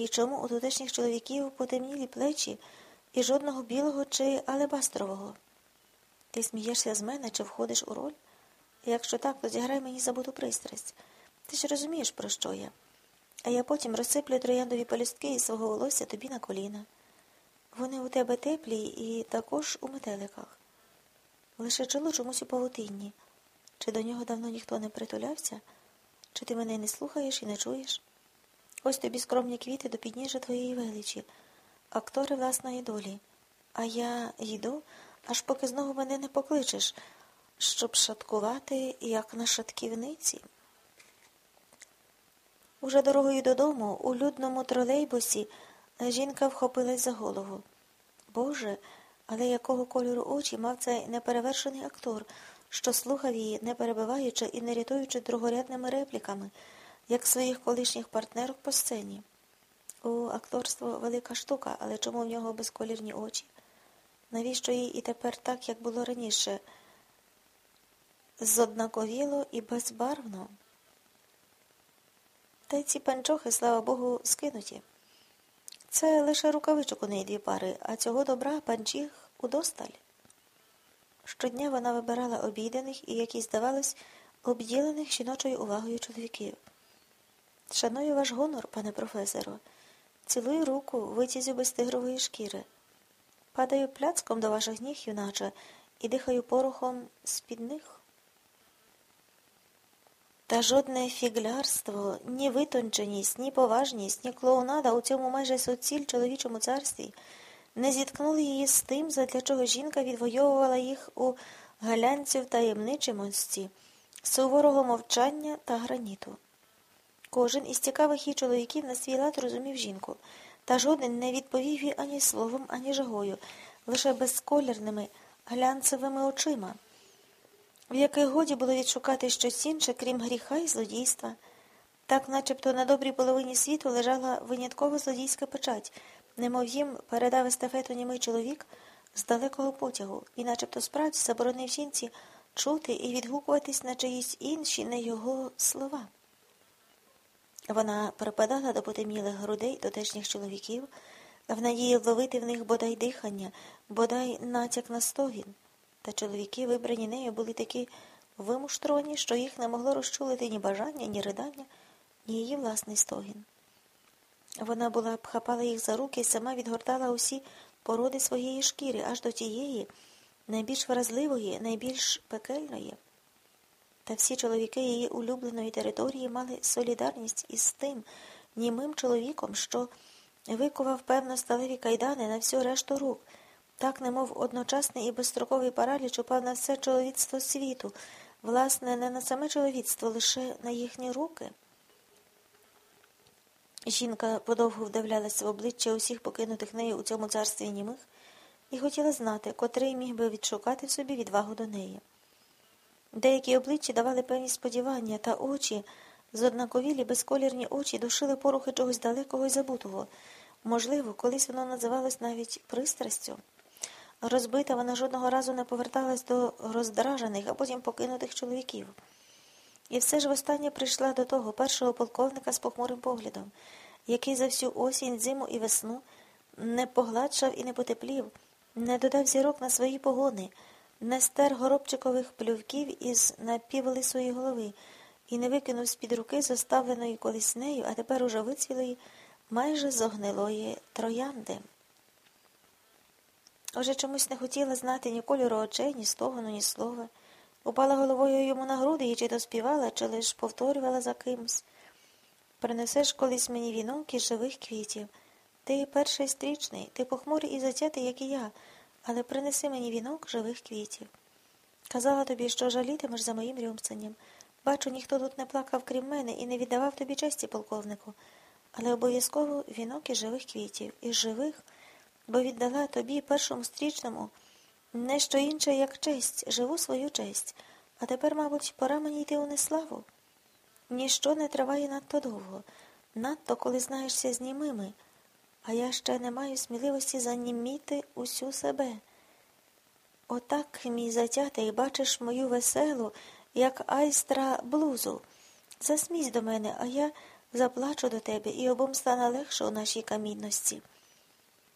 І чому у тутешніх чоловіків потемнілі плечі і жодного білого чи алебастрового? Ти смієшся з мене чи входиш у роль? Якщо так, то зіграй мені забуту пристрасть. Ти ж розумієш, про що я. А я потім розсиплю трояндові пелюстки із свого волосся тобі на коліна. Вони у тебе теплі і також у метеликах. Лише чоло чомусь у павутинні. Чи до нього давно ніхто не притулявся? Чи ти мене не слухаєш і не чуєш? Ось тобі скромні квіти до підніжжя твоєї величі, актори власної долі. А я йду, аж поки знову мене не покличеш, щоб шаткувати, як на шатківниці. Уже дорогою додому, у людному тролейбусі, жінка вхопилась за голову. Боже, але якого кольору очі мав цей неперевершений актор, що слухав її, не перебиваючи і не рятуючи другорядними репліками, як своїх колишніх партнерок по сцені. О, акторство велика штука, але чому в нього безколірні очі? Навіщо їй і тепер так, як було раніше? Зоднаковіло і безбарвно. Та й ці панчохи, слава Богу, скинуті. Це лише рукавичок у неї дві пари, а цього добра панчіх удосталь. Щодня вона вибирала обійдених і, які здавалось, обділених жіночою увагою чоловіків. Шаную ваш гонор, пане професоро, цілую руку витязю без тигрової шкіри. Падаю пляцком до ваших ніг, юначе, і дихаю порохом з-під них. Та жодне фіглярство, ні витонченість, ні поважність, ні клоунада у цьому майже суціль чоловічому царстві не зіткнули її з тим, задля чого жінка відвоювала їх у галянці в таємничимості, суворого мовчання та граніту. Кожен із цікавих її чоловіків на свій лад розумів жінку, та жоден не відповів їй ані словом, ані жагою, лише безколірними глянцевими очима в яких годі було відшукати щось інше, крім гріха і злодійства. Так начебто на добрій половині світу лежала винятково злодійська печать, немов їм передав естафету німий чоловік з далекого потягу, і начебто справді заборонив жінці чути і відгукуватись на чиїсь інші, не його слова. Вона припадала до потемнілих грудей дотешніх чоловіків, в надії вловити в них бодай дихання, бодай натяк на стогін. Та чоловіки, вибрані нею, були такі вимуштровані, що їх не могло розчулити ні бажання, ні ридання, ні її власний стогін. Вона була б хапала їх за руки і сама відгортала усі породи своєї шкіри, аж до тієї, найбільш вразливої, найбільш пекельної. Та всі чоловіки її улюбленої території мали солідарність із тим німим чоловіком, що викував певно сталеві кайдани на всю решту рук. Так, немов одночасний і безстроковий параліч упав на все чоловіцтво світу, власне, не на саме чоловіцтво, лише на їхні руки. Жінка подовго вдивлялася в обличчя усіх покинутих нею у цьому царстві німих і хотіла знати, котрий міг би відшукати в собі відвагу до неї. Деякі обличчя давали певні сподівання, та очі, зоднаковілі безколірні очі, душили порухи чогось далекого і забутого. Можливо, колись воно називалось навіть пристрастю. Розбита вона жодного разу не поверталась до роздражених, а потім покинутих чоловіків. І все ж востаннє прийшла до того першого полковника з похмурим поглядом, який за всю осінь, зиму і весну не погладшав і не потеплів, не додав зірок на свої погони, не стер горобчикових плювків із напівлисої голови і не викинув з-під руки зоставленої колись нею, а тепер уже вицвілої, майже зогнилої троянди. Уже чомусь не хотіла знати ні кольору очей, ні стогону, ні слова. Упала головою йому на груди і чи то співала, чи лиш повторювала за кимсь. Принесеш колись мені вінок із живих квітів. Ти перший стрічний, ти похмурий і затятий, як і я, але принеси мені вінок живих квітів. Казала тобі, що жалітимеш за моїм рюмценням. Бачу, ніхто тут не плакав, крім мене, і не віддавав тобі честі, полковнику, але обов'язково вінок із живих квітів, із живих бо віддала тобі першому стрічному не що інше, як честь, живу свою честь, а тепер, мабуть, пора мені йти у неславу. Ніщо не триває надто довго, надто коли знаєшся з німими, а я ще не маю сміливості заніміти усю себе. Отак, мій затятий, бачиш мою веселу, як айстра блузу. Засмійсь до мене, а я Заплачу до тебе, і обом стане легше у нашій камінності.